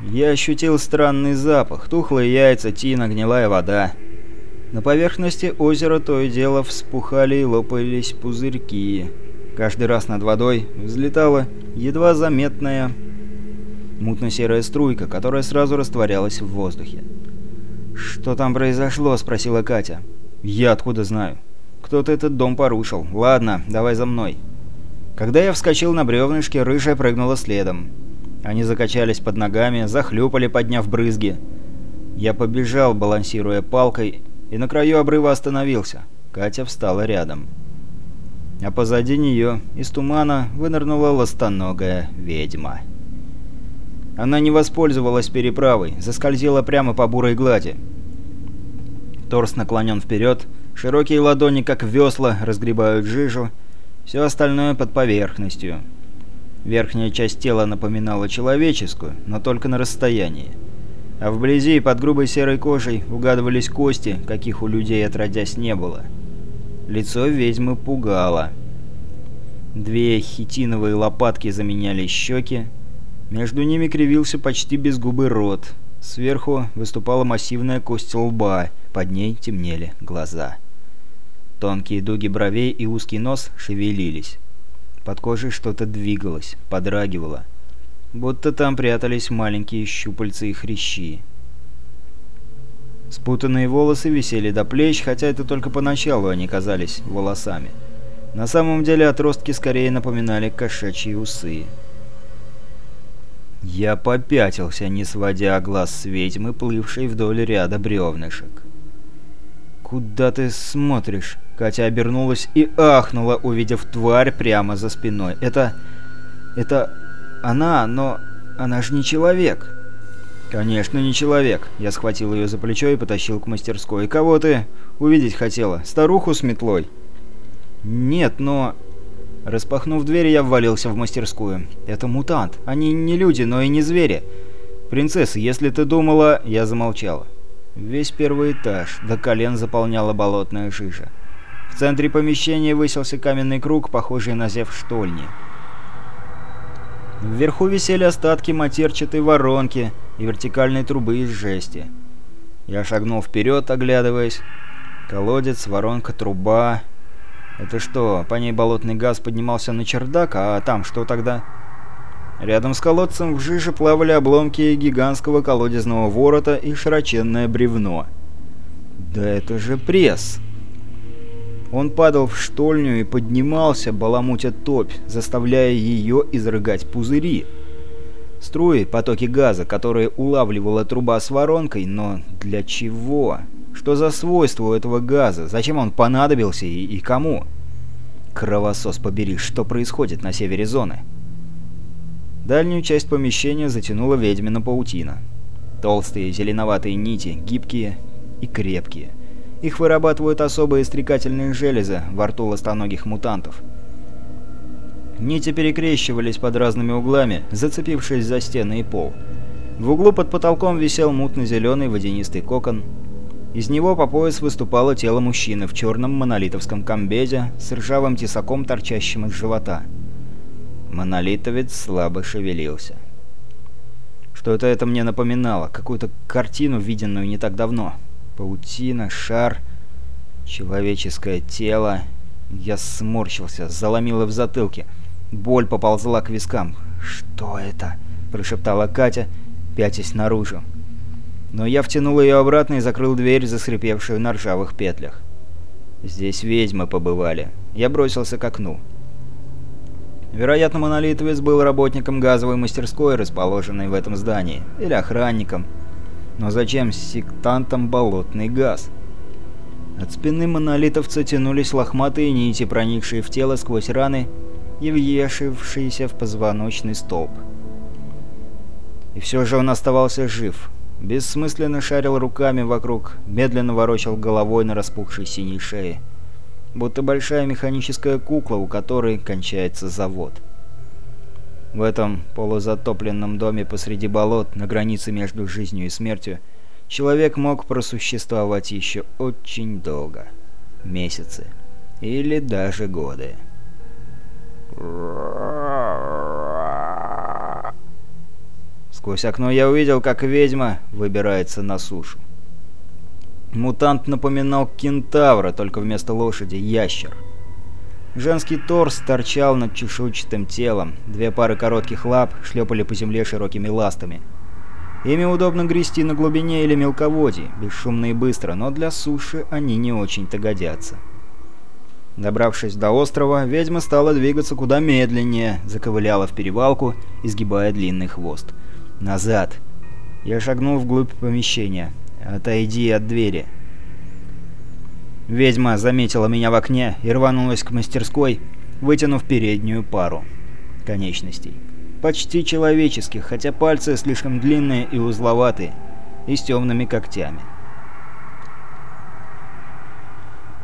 Я ощутил странный запах, тухлые яйца, тина, гнилая вода. На поверхности озера то и дело вспухали и лопались пузырьки. Каждый раз над водой взлетала едва заметная мутно-серая струйка, которая сразу растворялась в воздухе. «Что там произошло?» — спросила Катя. «Я откуда знаю?» «Кто-то этот дом порушил. Ладно, давай за мной». Когда я вскочил на бревнышке, рыжая прыгнула следом. Они закачались под ногами, захлюпали, подняв брызги. Я побежал, балансируя палкой, и на краю обрыва остановился. Катя встала рядом. А позади нее из тумана вынырнула ластоногая ведьма. Она не воспользовалась переправой, заскользила прямо по бурой глади. Торс наклонен вперед, широкие ладони, как весла, разгребают жижу, все остальное под поверхностью. Верхняя часть тела напоминала человеческую, но только на расстоянии. А вблизи, под грубой серой кожей, угадывались кости, каких у людей отродясь не было. Лицо ведьмы пугало. Две хитиновые лопатки заменяли щеки, между ними кривился почти безгубый рот. Сверху выступала массивная кость лба, под ней темнели глаза. Тонкие дуги бровей и узкий нос шевелились. Под кожей что-то двигалось, подрагивало. Будто там прятались маленькие щупальца и хрящи. Спутанные волосы висели до плеч, хотя это только поначалу они казались волосами. На самом деле отростки скорее напоминали кошачьи усы. Я попятился, не сводя глаз с ведьмы, плывшей вдоль ряда бревнышек. «Куда ты смотришь?» Катя обернулась и ахнула, увидев тварь прямо за спиной. «Это... это... она, но... она же не человек!» «Конечно, не человек!» Я схватил ее за плечо и потащил к мастерской. «Кого ты увидеть хотела? Старуху с метлой?» «Нет, но...» Распахнув дверь, я ввалился в мастерскую. «Это мутант. Они не люди, но и не звери. Принцесса, если ты думала...» Я замолчала. Весь первый этаж до колен заполняла болотная жижа. В центре помещения высился каменный круг, похожий на зев штольни. Вверху висели остатки матерчатой воронки и вертикальной трубы из жести. Я шагнул вперед, оглядываясь. Колодец, воронка, труба, это что, по ней болотный газ поднимался на чердак, а там что тогда? Рядом с колодцем в жиже плавали обломки гигантского колодезного ворота и широченное бревно. Да это же пресс! Он падал в штольню и поднимался, баламутя топь, заставляя ее изрыгать пузыри. Струи, потоки газа, которые улавливала труба с воронкой, но для чего? Что за свойство у этого газа? Зачем он понадобился и, и кому? Кровосос побери, что происходит на севере зоны? Дальнюю часть помещения затянула ведьмина паутина. Толстые зеленоватые нити, гибкие и крепкие. Их вырабатывают особые стрекательные железы во рту ластоногих мутантов. Нити перекрещивались под разными углами, зацепившись за стены и пол. В углу под потолком висел мутно-зеленый водянистый кокон, из него по пояс выступало тело мужчины в черном монолитовском комбезе с ржавым тесаком, торчащим из живота. Монолитовец слабо шевелился. Что-то это мне напоминало, какую-то картину, виденную не так давно. Паутина, шар, человеческое тело. Я сморщился, заломило в затылке. Боль поползла к вискам. «Что это?» – прошептала Катя, пятясь наружу но я втянул ее обратно и закрыл дверь, заскрипевшую на ржавых петлях. Здесь ведьмы побывали. Я бросился к окну. Вероятно, монолитовец был работником газовой мастерской, расположенной в этом здании, или охранником. Но зачем сектантам болотный газ? От спины монолитовца тянулись лохматые нити, проникшие в тело сквозь раны и въешившиеся в позвоночный столб. И все же он оставался жив. Бессмысленно шарил руками вокруг, медленно ворочал головой на распухшей синей шее. Будто большая механическая кукла, у которой кончается завод. В этом полузатопленном доме посреди болот, на границе между жизнью и смертью, человек мог просуществовать еще очень долго. Месяцы. Или даже годы. Сквозь окно я увидел, как ведьма выбирается на сушу. Мутант напоминал кентавра, только вместо лошади — ящер. Женский торс торчал над чешуйчатым телом, две пары коротких лап шлепали по земле широкими ластами. Ими удобно грести на глубине или мелководье, бесшумно и быстро, но для суши они не очень-то годятся. Добравшись до острова, ведьма стала двигаться куда медленнее, заковыляла в перевалку, изгибая длинный хвост. «Назад!» Я шагнул вглубь помещения. «Отойди от двери!» Ведьма заметила меня в окне и рванулась к мастерской, вытянув переднюю пару конечностей. Почти человеческих, хотя пальцы слишком длинные и узловатые, и с темными когтями.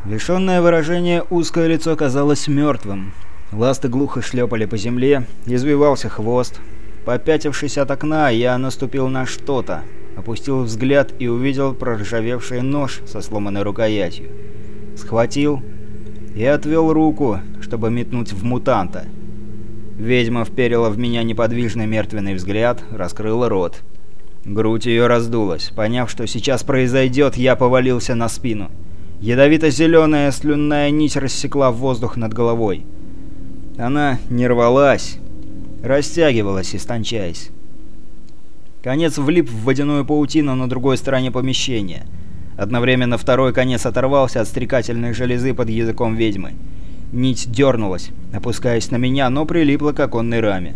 Лишенное выражение узкое лицо казалось мертвым. Ласты глухо шлепали по земле, извивался хвост. Попятившись от окна, я наступил на что-то, опустил взгляд и увидел проржавевший нож со сломанной рукоятью схватил и отвел руку, чтобы метнуть в мутанта. Ведьма вперила в меня неподвижный мертвенный взгляд, раскрыла рот. Грудь ее раздулась. Поняв, что сейчас произойдет, я повалился на спину. Ядовито-зеленая слюнная нить рассекла воздух над головой. Она не рвалась, растягивалась, истончаясь. Конец влип в водяную паутину на другой стороне помещения — Одновременно второй конец оторвался от стрекательной железы под языком ведьмы. Нить дернулась, опускаясь на меня, но прилипла к оконной раме.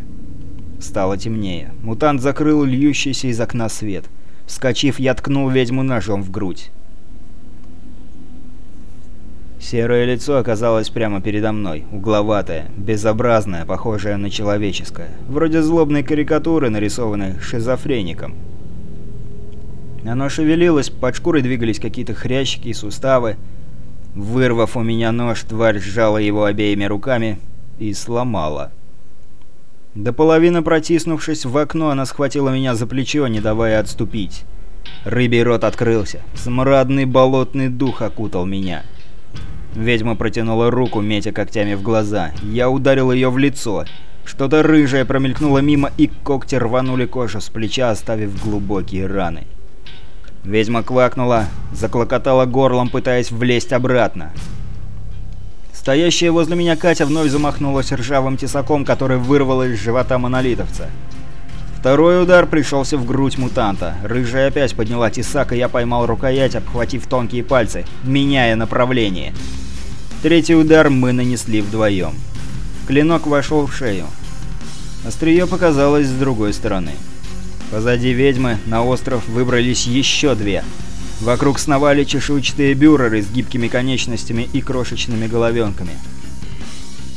Стало темнее. Мутант закрыл льющийся из окна свет. Вскочив, я ткнул ведьму ножом в грудь. Серое лицо оказалось прямо передо мной, угловатое, безобразное, похожее на человеческое. Вроде злобной карикатуры, нарисованной шизофреником. Оно шевелилось, под шкурой двигались какие-то хрящики и суставы. Вырвав у меня нож, тварь сжала его обеими руками и сломала. До половины протиснувшись в окно, она схватила меня за плечо, не давая отступить. Рыбий рот открылся. Смрадный болотный дух окутал меня. Ведьма протянула руку, метя когтями в глаза. Я ударил ее в лицо. Что-то рыжее промелькнуло мимо, и когти рванули кожу с плеча, оставив глубокие раны. Ведьма квакнула, заклокотала горлом, пытаясь влезть обратно. Стоящая возле меня Катя вновь замахнулась ржавым тесаком, который вырвала из живота монолитовца. Второй удар пришелся в грудь мутанта. Рыжая опять подняла тесак, и я поймал рукоять, обхватив тонкие пальцы, меняя направление. Третий удар мы нанесли вдвоем. Клинок вошел в шею. Острие показалось с другой стороны. Позади ведьмы на остров выбрались еще две. Вокруг сновали чешуйчатые бюреры с гибкими конечностями и крошечными головенками.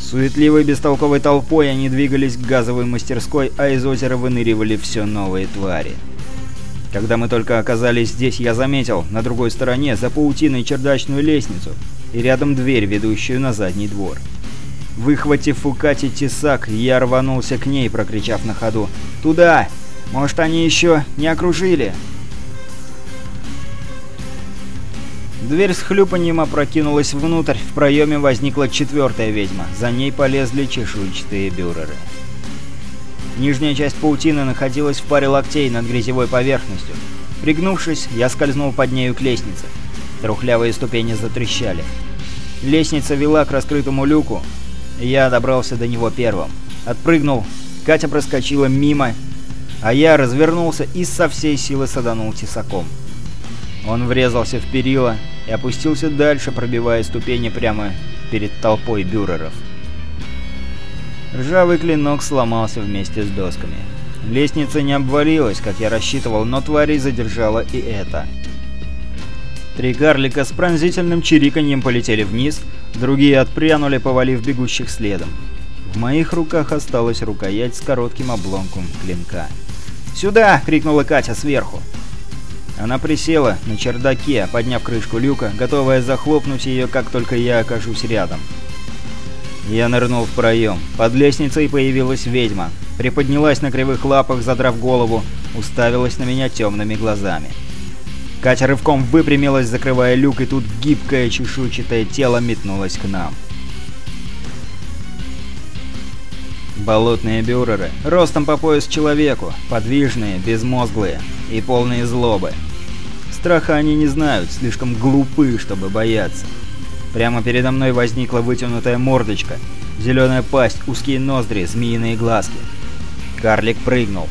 Суетливой бестолковой толпой они двигались к газовой мастерской, а из озера выныривали все новые твари. Когда мы только оказались здесь, я заметил на другой стороне за паутиной чердачную лестницу и рядом дверь, ведущую на задний двор. Выхватив у Кати тесак, я рванулся к ней, прокричав на ходу «Туда! Может, они еще не окружили?» Дверь с хлюпаньем опрокинулась внутрь, в проеме возникла четвертая ведьма. За ней полезли чешуйчатые бюреры. Нижняя часть паутины находилась в паре локтей над грязевой поверхностью. Пригнувшись, я скользнул под нею к лестнице. Трухлявые ступени затрещали. Лестница вела к раскрытому люку, я добрался до него первым. Отпрыгнул, Катя проскочила мимо а я развернулся и со всей силы саданул тесаком. Он врезался в перила и опустился дальше, пробивая ступени прямо перед толпой бюреров. Ржавый клинок сломался вместе с досками. Лестница не обвалилась, как я рассчитывал, но тварей задержала и это. Три карлика с пронзительным чириканьем полетели вниз, другие отпрянули, повалив бегущих следом. В моих руках осталась рукоять с коротким обломком клинка. «Сюда!» — крикнула Катя сверху. Она присела на чердаке, подняв крышку люка, готовая захлопнуть ее, как только я окажусь рядом. Я нырнул в проем. Под лестницей появилась ведьма. Приподнялась на кривых лапах, задрав голову, уставилась на меня темными глазами. Катя рывком выпрямилась, закрывая люк, и тут гибкое чешуйчатое тело метнулось к нам. Болотные бюреры, ростом по пояс человеку, подвижные, безмозглые и полные злобы. Страха они не знают, слишком глупы, чтобы бояться. Прямо передо мной возникла вытянутая мордочка, зеленая пасть, узкие ноздри, змеиные глазки. Карлик прыгнул.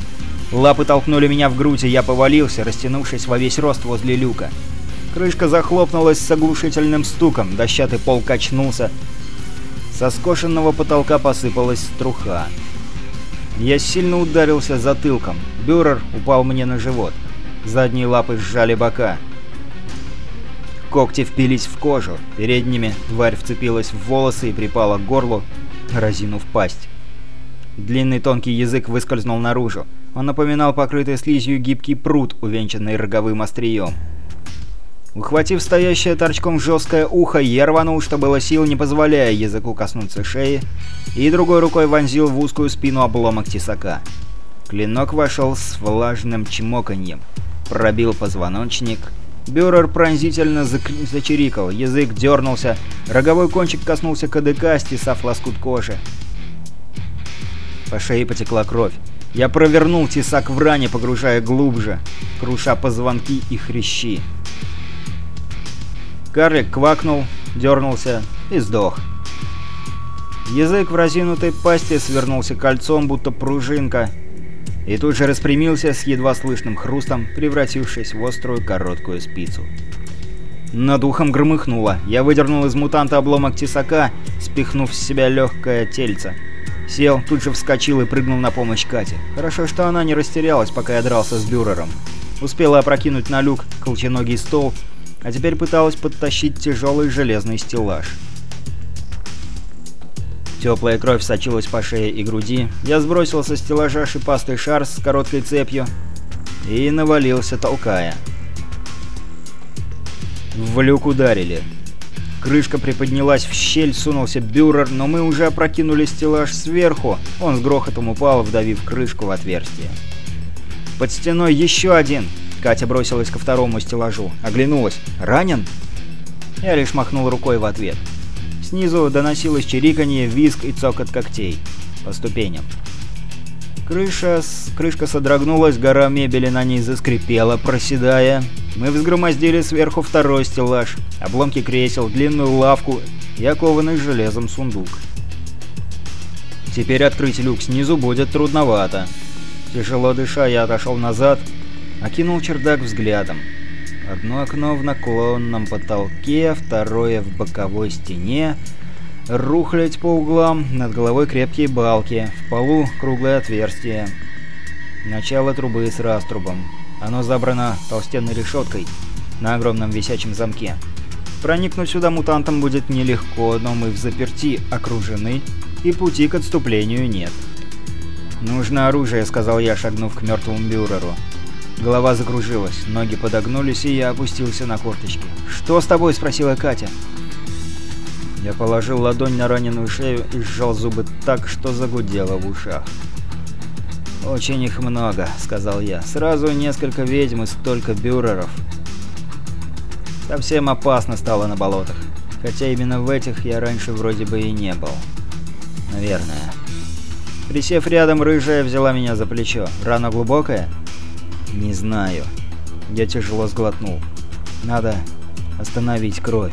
Лапы толкнули меня в грудь, и я повалился, растянувшись во весь рост возле люка. Крышка захлопнулась с оглушительным стуком, дощатый пол качнулся. Со скошенного потолка посыпалась струха. Я сильно ударился затылком. Бюрер упал мне на живот. Задние лапы сжали бока. Когти впились в кожу. Передними тварь вцепилась в волосы и припала к горлу, разинув пасть. Длинный тонкий язык выскользнул наружу. Он напоминал покрытый слизью гибкий пруд, увенчанный роговым острием. Ухватив стоящее торчком жесткое ухо, я рванул, что было сил, не позволяя языку коснуться шеи, и другой рукой вонзил в узкую спину обломок тесака. Клинок вошел с влажным чмоканьем, пробил позвоночник. Бюрер пронзительно зачирикал, язык дернулся, роговой кончик коснулся КДК, стесав лоскут кожи. По шее потекла кровь. Я провернул тесак в ране, погружая глубже, круша позвонки и хрящи. Карлик квакнул, дернулся и сдох. Язык в разинутой пасти свернулся кольцом, будто пружинка, и тут же распрямился с едва слышным хрустом, превратившись в острую короткую спицу. Над ухом громыхнуло. Я выдернул из мутанта обломок тесака, спихнув с себя легкое тельце. Сел, тут же вскочил и прыгнул на помощь Кате. Хорошо, что она не растерялась, пока я дрался с бюрером. Успела опрокинуть на люк колченогий стол, а теперь пыталась подтащить тяжелый железный стеллаж. Теплая кровь сочилась по шее и груди. Я сбросил со стеллажа шипастый шар с короткой цепью и навалился, толкая. В люк ударили. Крышка приподнялась в щель, сунулся бюрер, но мы уже опрокинули стеллаж сверху. Он с грохотом упал, вдавив крышку в отверстие. Под стеной еще один. Катя бросилась ко второму стеллажу. Оглянулась. «Ранен?» Я лишь махнул рукой в ответ. Снизу доносилось чириканье, визг и цокот когтей. По ступеням. Крыша, с... Крышка содрогнулась, гора мебели на ней заскрипела, проседая. Мы взгромоздили сверху второй стеллаж, обломки кресел, длинную лавку и окованный железом сундук. Теперь открыть люк снизу будет трудновато. Тяжело дыша, я отошел назад, окинул чердак взглядом. Одно окно в наклонном потолке, второе в боковой стене, Рухлядь по углам, над головой крепкие балки, в полу круглое отверстие. Начало трубы с раструбом. Оно забрано толстенной решеткой на огромном висячем замке. Проникнуть сюда мутантам будет нелегко, но мы в заперти окружены, и пути к отступлению нет. «Нужно оружие», — сказал я, шагнув к мертвому бюреру. Голова закружилась, ноги подогнулись, и я опустился на корточки. «Что с тобой?» — спросила Катя. Я положил ладонь на раненую шею и сжал зубы так, что загудело в ушах. «Очень их много», — сказал я. «Сразу несколько ведьм и столько бюреров». Совсем опасно стало на болотах. Хотя именно в этих я раньше вроде бы и не был. Наверное. Присев рядом, рыжая взяла меня за плечо. Рана глубокая? Не знаю. Я тяжело сглотнул. Надо остановить кровь.